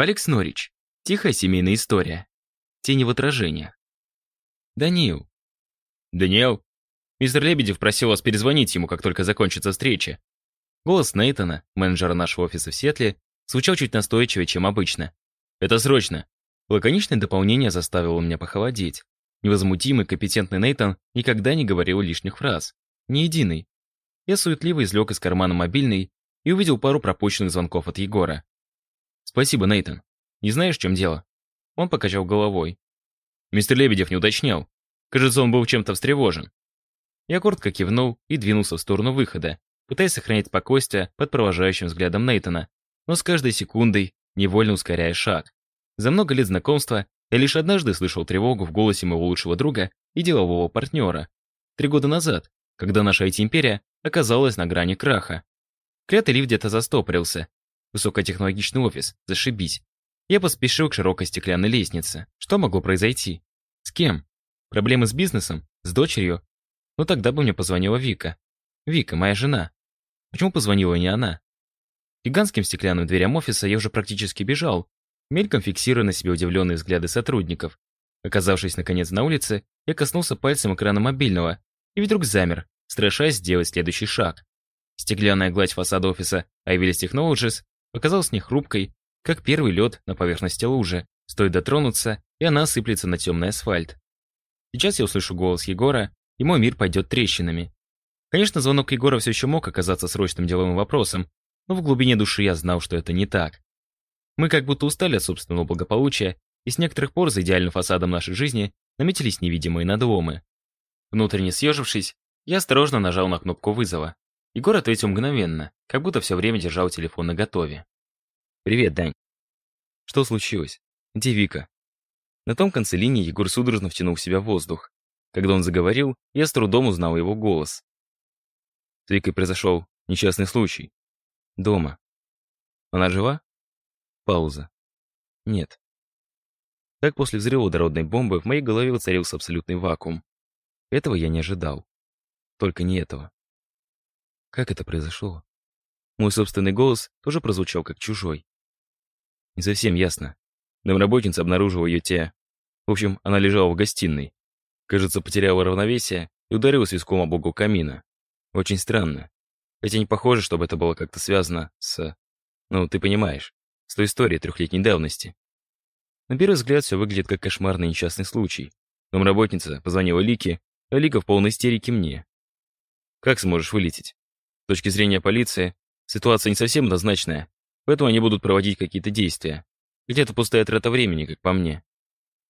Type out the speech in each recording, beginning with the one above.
Алекс Норрич. Тихая семейная история. Тени в отражениях. Даниил. Даниэл? Мистер Лебедев просил вас перезвонить ему, как только закончится встреча. Голос Нейтана, менеджера нашего офиса в Сетле, звучал чуть настойчивее, чем обычно. Это срочно. Лаконичное дополнение заставило меня похолодеть. Невозмутимый, компетентный Нейтан никогда не говорил лишних фраз. Ни единой. Я суетливо извлек из кармана мобильный и увидел пару пропущенных звонков от Егора. «Спасибо, Нейтан. Не знаешь, в чем дело?» Он покачал головой. Мистер Лебедев не уточнял. Кажется, он был чем-то встревожен. Я коротко кивнул и двинулся в сторону выхода, пытаясь сохранять спокойствие под провожающим взглядом Нейтана, но с каждой секундой невольно ускоряя шаг. За много лет знакомства я лишь однажды слышал тревогу в голосе моего лучшего друга и делового партнера. Три года назад, когда наша IT-империя оказалась на грани краха. Клятый лифт где-то застопорился. Высокотехнологичный офис, зашибись. Я поспешил к широкой стеклянной лестнице. Что могло произойти? С кем? Проблемы с бизнесом? С дочерью? Ну тогда бы мне позвонила Вика. Вика, моя жена. Почему позвонила не она? Гигантским стеклянным дверям офиса я уже практически бежал, мельком фиксируя на себе удивленные взгляды сотрудников. Оказавшись, наконец, на улице, я коснулся пальцем экрана мобильного и вдруг замер, страшась сделать следующий шаг. Стеклянная гладь фасада офиса Ivelis Technologies показалась мне хрупкой, как первый лед на поверхности лужи. Стоит дотронуться, и она сыплется на темный асфальт. Сейчас я услышу голос Егора, и мой мир пойдет трещинами. Конечно, звонок Егора все еще мог оказаться срочным деловым вопросом, но в глубине души я знал, что это не так. Мы как будто устали от собственного благополучия, и с некоторых пор за идеальным фасадом нашей жизни наметились невидимые надломы. Внутренне съежившись, я осторожно нажал на кнопку вызова. Егор ответил мгновенно, как будто все время держал телефон наготове. «Привет, Дань». «Что случилось? Где Вика?» На том конце линии Егор судорожно втянул в себя воздух. Когда он заговорил, я с трудом узнал его голос. С Викой произошел несчастный случай. Дома. Она жива? Пауза. Нет. Так после взрыва водородной бомбы в моей голове воцарился абсолютный вакуум. Этого я не ожидал. Только не этого. Как это произошло? Мой собственный голос тоже прозвучал как чужой. Не совсем ясно. Домработница обнаружила ее те... В общем, она лежала в гостиной. Кажется, потеряла равновесие и ударилась виском об угол камина. Очень странно. Хотя не похоже, чтобы это было как-то связано с... Ну, ты понимаешь, с той историей трехлетней давности. На первый взгляд все выглядит как кошмарный несчастный случай. Домработница позвонила Лике, а Лика в полной истерике мне. Как сможешь вылететь? Точки зрения полиции, ситуация не совсем однозначная, поэтому они будут проводить какие-то действия. Где-то пустая трата времени, как по мне.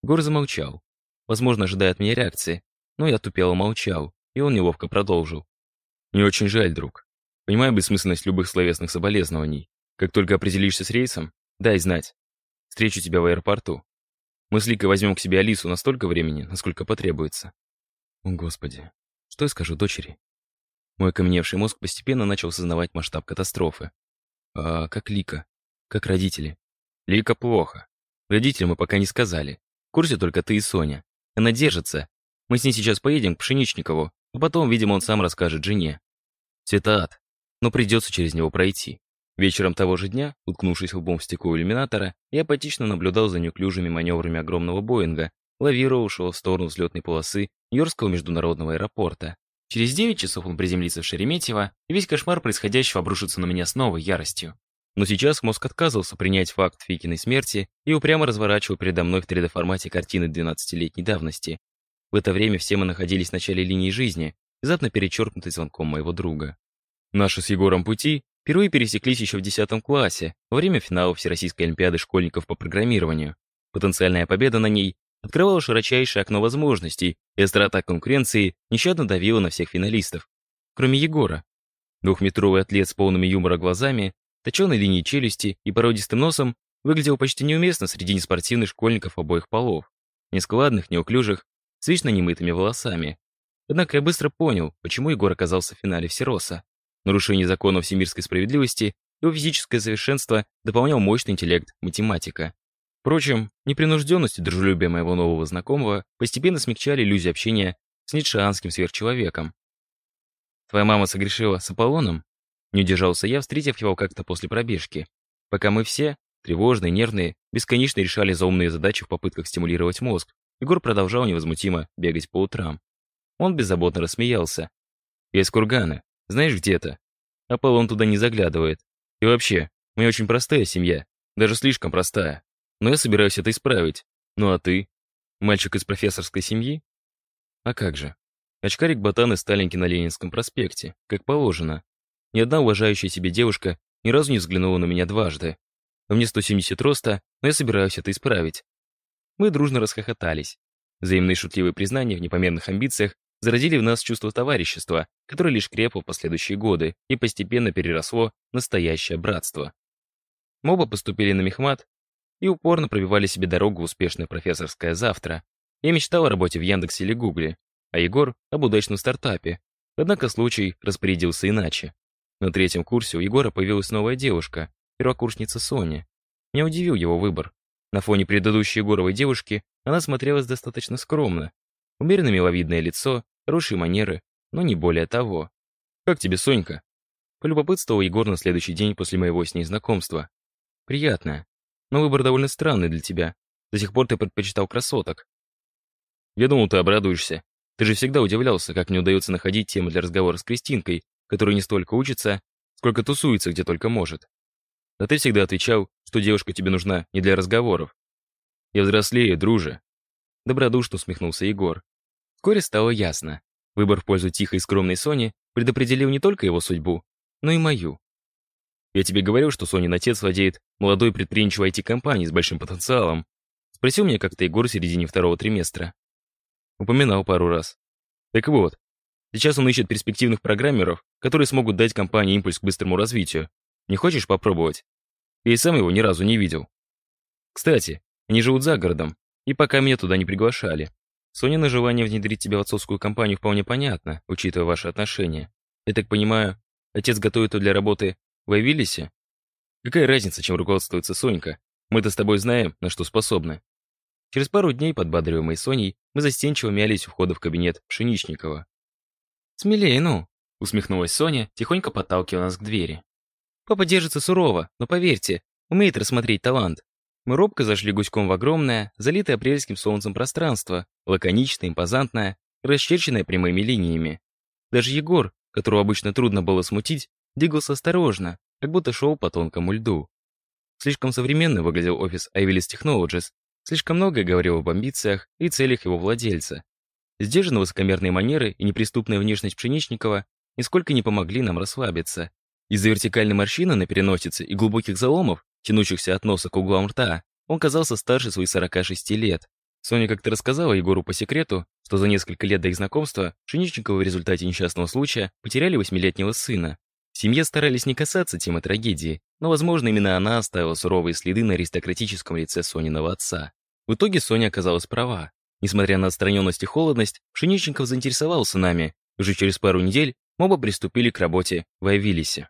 Гор замолчал, возможно, ожидая от меня реакции, но я тупело молчал, и он неловко продолжил. «Не очень жаль, друг. Понимаю бессмысленность любых словесных соболезнований. Как только определишься с рейсом, дай знать. Встречу тебя в аэропорту. Мы с Ликой возьмем к себе Алису на столько времени, насколько потребуется. О, Господи, что я скажу дочери? Мой каменевший мозг постепенно начал осознавать масштаб катастрофы. А как Лика? Как родители? Лика плохо. Родителям мы пока не сказали. В курсе только ты и Соня. Она держится. Мы с ней сейчас поедем к Пшеничникову, а потом, видимо, он сам расскажет жене. Это ад но придется через него пройти. Вечером того же дня, уткнувшись лбом в стекло иллюминатора, я апатично наблюдал за неуклюжими маневрами огромного Боинга, лавировавшего в сторону взлетной полосы Нью-Йоркского международного аэропорта. Через 9 часов он приземлится в Шереметьево, и весь кошмар происходящего обрушится на меня с новой яростью. Но сейчас мозг отказывался принять факт Фикиной смерти и упрямо разворачивал передо мной в 3D-формате картины 12-летней давности. В это время все мы находились в начале линии жизни, внезапно перечеркнутой звонком моего друга. Наши с Егором пути впервые пересеклись еще в 10 классе, во время финала Всероссийской Олимпиады школьников по программированию. Потенциальная победа на ней открывала широчайшее окно возможностей, и острота конкуренции нещадно давила на всех финалистов. Кроме Егора. Двухметровый атлет с полными юмора глазами, точеной линией челюсти и породистым носом выглядел почти неуместно среди неспортивных школьников обоих полов. Нескладных, неуклюжих, с вечно немытыми волосами. Однако я быстро понял, почему Егор оказался в финале Всероса. Нарушение законов всемирской справедливости, его физическое совершенство дополнял мощный интеллект математика. Впрочем, непринужденность и дружелюбие моего нового знакомого постепенно смягчали иллюзию общения с ницшеанским сверхчеловеком. «Твоя мама согрешила с Аполлоном?» Не удержался я, встретив его как-то после пробежки. Пока мы все, тревожные, нервные, бесконечно решали заумные задачи в попытках стимулировать мозг. Егор продолжал невозмутимо бегать по утрам. Он беззаботно рассмеялся. «Я из Кургана. Знаешь, где это? Аполлон туда не заглядывает. И вообще, меня очень простая семья. Даже слишком простая. Но я собираюсь это исправить. Ну а ты? Мальчик из профессорской семьи? А как же? Очкарик-ботан из Сталинки на Ленинском проспекте, как положено. Ни одна уважающая себе девушка ни разу не взглянула на меня дважды. Меня 170 роста, но я собираюсь это исправить. Мы дружно расхохотались. Взаимные шутливые признания в непомерных амбициях зародили в нас чувство товарищества, которое лишь крепло в последующие годы и постепенно переросло в настоящее братство. Мы оба поступили на мехмат и упорно пробивали себе дорогу успешное профессорское завтра. Я мечтал о работе в Яндексе или Гугле, а Егор — об удачном стартапе. Однако случай распорядился иначе. На третьем курсе у Егора появилась новая девушка, первокурсница Соня. Меня удивил его выбор. На фоне предыдущей Егоровой девушки она смотрелась достаточно скромно. Умеренно миловидное лицо, хорошие манеры, но не более того. «Как тебе, Сонька?» Полюбопытствовал Егор на следующий день после моего с ней знакомства. «Приятно. Но выбор довольно странный для тебя. До сих пор ты предпочитал красоток». «Я думал, ты обрадуешься. Ты же всегда удивлялся, как мне удается находить темы для разговора с Кристинкой, которая не столько учится, сколько тусуется где только может. А ты всегда отвечал, что девушка тебе нужна не для разговоров. Я взрослею, друже». Добродушно усмехнулся Егор. Вскоре стало ясно. Выбор в пользу тихой и скромной Сони предопределил не только его судьбу, но и мою. Я тебе говорил, что Сонин отец владеет молодой предприимчивой IT-компанией с большим потенциалом. Спросил меня как-то Егор в середине второго триместра. Упоминал пару раз. Так вот, сейчас он ищет перспективных программеров, которые смогут дать компании импульс к быстрому развитию. Не хочешь попробовать? Я и сам его ни разу не видел. Кстати, они живут за городом, и пока меня туда не приглашали. Сонина желание внедрить тебя в отцовскую компанию вполне понятно, учитывая ваши отношения. Я так понимаю, отец готовит ее для работы в Айвилисе? Какая разница, чем руководствуется Сонька? Мы-то с тобой знаем, на что способны. Через пару дней, подбадриваемой Соней, мы застенчиво мялись у входа в кабинет Пшеничникова. «Смелее, ну!» — усмехнулась Соня, тихонько подталкивая нас к двери. «Папа держится сурово, но поверьте, умеет рассмотреть талант. Мы робко зашли гуськом в огромное, залитое апрельским солнцем пространство, лаконичное, импозантное, расчерченное прямыми линиями. Даже Егор, которого обычно трудно было смутить, Двигался осторожно, как будто шел по тонкому льду. Слишком современно выглядел офис Ivilis Technologies, слишком многое говорил об амбициях и целях его владельца. Сдержанно высокомерные манеры и неприступная внешность Пшеничникова нисколько не помогли нам расслабиться. Из-за вертикальной морщины на переносице и глубоких заломов, тянущихся от носа к углам рта, он казался старше своих 46 лет. Соня как-то рассказала Егору по секрету, что за несколько лет до их знакомства Пшеничниковы в результате несчастного случая потеряли восьмилетнего сына. В семье старались не касаться темы трагедии, но, возможно, именно она оставила суровые следы на аристократическом лице Сониного отца. В итоге Соня оказалась права. Несмотря на отстраненность и холодность, Пшеничников заинтересовался нами. Уже через пару недель мы оба приступили к работе в Айвилисе.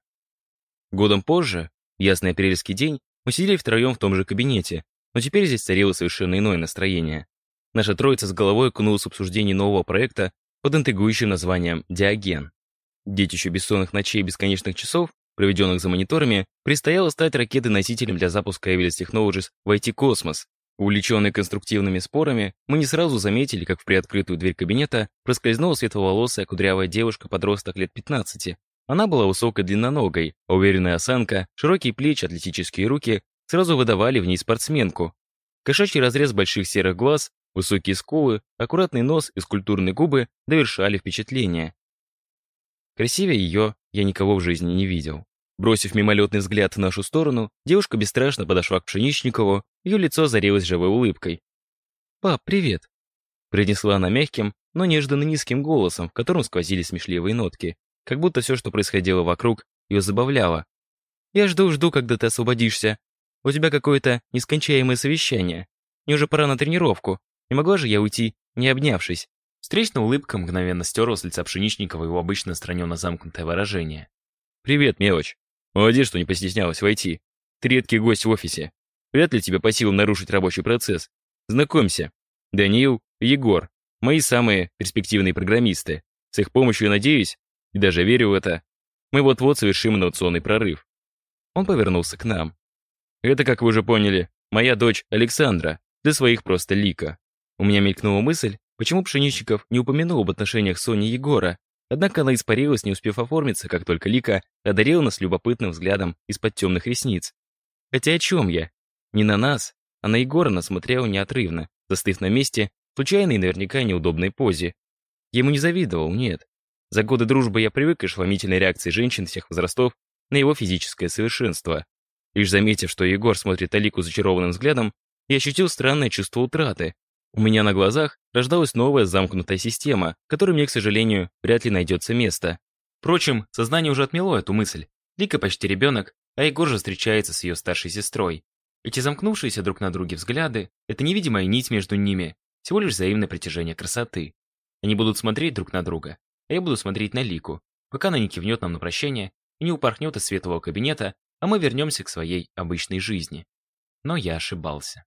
Годом позже, в ясный апрельский день, мы сидели втроем в том же кабинете, но теперь здесь царило совершенно иное настроение. Наша троица с головой окунулась в обсуждение нового проекта под интригующим названием «Диоген». Детищу бессонных ночей и бесконечных часов, проведенных за мониторами, предстояло стать ракетой-носителем для запуска Evelis Technologies в IT-космос. Увлеченные конструктивными спорами, мы не сразу заметили, как в приоткрытую дверь кабинета проскользнула светловолосая кудрявая девушка-подросток лет 15. Она была высокой длинноногой, а уверенная осанка, широкие плечи, атлетические руки сразу выдавали в ней спортсменку. Кошачий разрез больших серых глаз, высокие скулы, аккуратный нос и скульптурные губы довершали впечатление. Красивее ее я никого в жизни не видел. Бросив мимолетный взгляд в нашу сторону, девушка бесстрашно подошла к Пшеничникову, ее лицо зарелось живой улыбкой. «Пап, привет!» Принесла она мягким, но неожиданно низким голосом, в котором сквозили смешливые нотки, как будто все, что происходило вокруг, ее забавляло. «Я жду-жду, когда ты освободишься. У тебя какое-то нескончаемое совещание. Мне уже пора на тренировку. Не могла же я уйти, не обнявшись?» Встречная улыбка мгновенно стерла с лица Пшеничникова его обычно отстраненно замкнутое выражение. «Привет, мелочь. Молодец, что не постеснялась войти. Ты редкий гость в офисе. Вряд ли тебе по силам нарушить рабочий процесс. Знакомься. Даниил, Егор. Мои самые перспективные программисты. С их помощью, надеюсь, и даже верю в это, мы вот-вот совершим инновационный прорыв». Он повернулся к нам. Это, как вы уже поняли, моя дочь Александра, для своих просто Лика. У меня мелькнула мысль, почему Пшеничников не упомянул об отношениях Сони и Егора, однако она испарилась, не успев оформиться, как только Лика одарила нас любопытным взглядом из-под темных ресниц. Хотя о чем я? Не на нас, а на Егора она смотрела неотрывно, застыв на месте, в случайной наверняка неудобной позе. Я ему не завидовал, нет. За годы дружбы я привык к ошеломительной реакции женщин всех возрастов на его физическое совершенство. Лишь заметив, что Егор смотрит Алику зачарованным взглядом, я ощутил странное чувство утраты. У меня на глазах рождалась новая замкнутая система, которой мне, к сожалению, вряд ли найдется место. Впрочем, сознание уже отмело эту мысль. Лика почти ребенок, а Егор же встречается с ее старшей сестрой. Эти замкнувшиеся друг на друге взгляды — это невидимая нить между ними, всего лишь взаимное притяжение красоты. Они будут смотреть друг на друга, а я буду смотреть на Лику, пока она не кивнет нам на прощание и не упорхнет из светлого кабинета, а мы вернемся к своей обычной жизни. Но я ошибался.